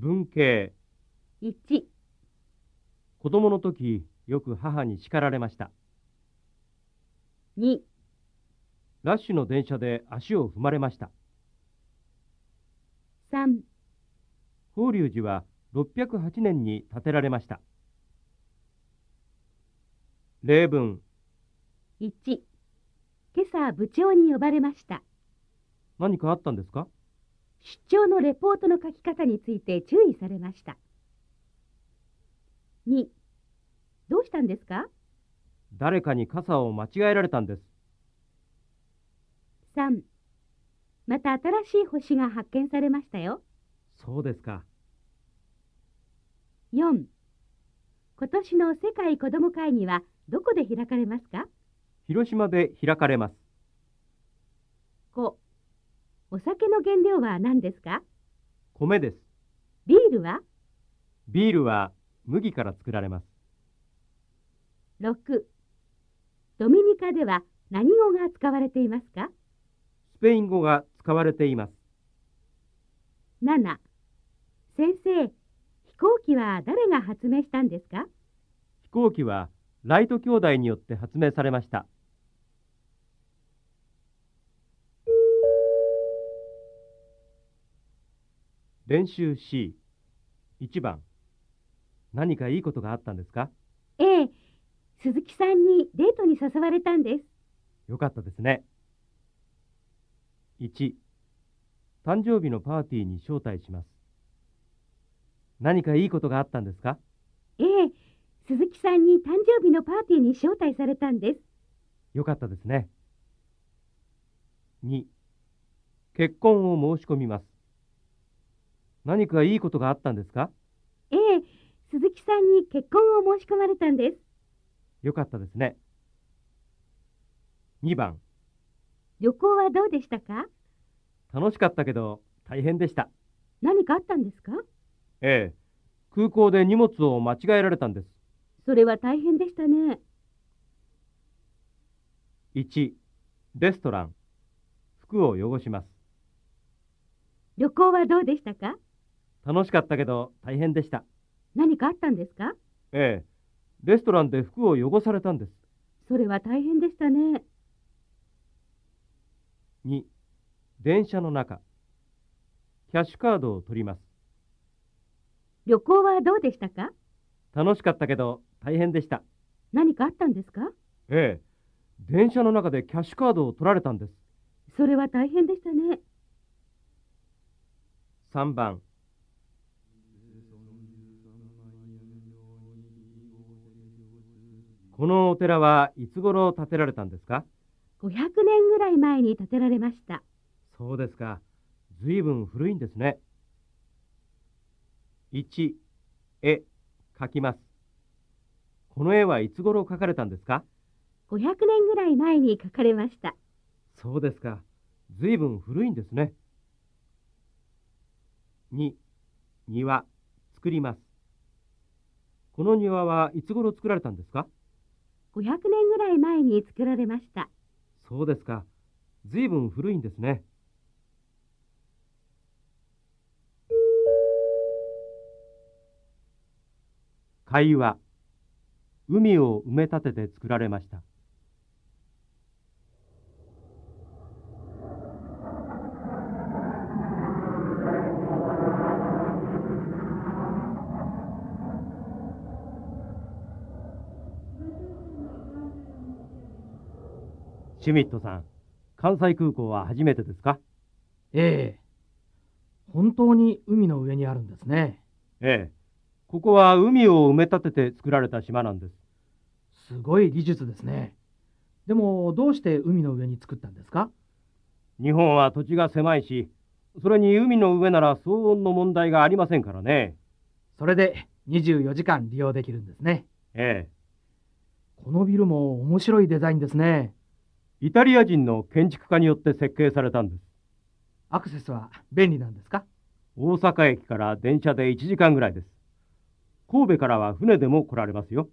文系。1、子供の時、よく母に叱られました。2、ラッシュの電車で足を踏まれました。3、法隆寺は608年に建てられました。例文、1、今朝部長に呼ばれました。何かあったんですか？出張のレポートの書き方について注意されました。2、どうしたんですか？誰かに傘を間違えられたんです。?3、また新しい星が発見されましたよ。そうですか。4、今年の世界子ども会議はどこで開かれますか？広島で開かれます。5、お酒の原料は何ですか？米です。ビールは？ビールは麦から作られます。6、ドミニカでは何語が使われていますか？スペイン語が使われています。7、先生、飛行機は誰が発明したんですか？飛行機はライト兄弟によって発明されました。練習 C。1番。何かいいことがあったんですか？ええ、鈴木さんにデートに誘われたんです。よかったですね。1、誕生日のパーティーに招待します。何かいいことがあったんですか？ええ、鈴木さんに誕生日のパーティーに招待されたんです。よかったですね。2、結婚を申し込みます。何かいいことがあったんですか？ええ、鈴木さんに結婚を申し込まれたんです。よかったですね。2番、旅行はどうでしたか？楽しかったけど大変でした。何かあったんですか？ええ、空港で荷物を間違えられたんです。それは大変でしたね。1、レストラン。服を汚します。旅行はどうでしたか？楽しかったけど大変でした。何かあったんですか？ええ、レストランで服を汚されたんです。それは大変でしたね。2、電車の中。キャッシュカードを取ります。旅行はどうでしたか？楽しかったけど大変でした。何かあったんですか？ええ、電車の中でキャッシュカードを取られたんです。それは大変でしたね。3番。このお寺はいつ頃建てられたんですか？500年ぐらい前に建てられました。そうですか。ずいぶん古いんですね。1、絵、描きます。この絵はいつ頃描かれたんですか？500年ぐらい前に描かれました。そうですか。ずいぶん古いんですね。2、庭、作ります。この庭はいつ頃作られたんですか？500年ぐらい前に作られました。そうですか。ずいぶん古いんですね。会話。海を埋め立てて作られました。シュミットさん、関西空港は初めてですか？ええ。本当に海の上にあるんですね。ええ。ここは海を埋め立てて作られた島なんです。すごい技術ですね。でも、どうして海の上に作ったんですか？日本は土地が狭いし、それに海の上なら騒音の問題がありませんからね。それで24時間利用できるんですね。えこのビルも面白いデザインですね。え。イタリア人の建築家によって設計されたんです。アクセスは便利なんですか？大阪駅から電車で1時間ぐらいです。神戸からは船でも来られますよ。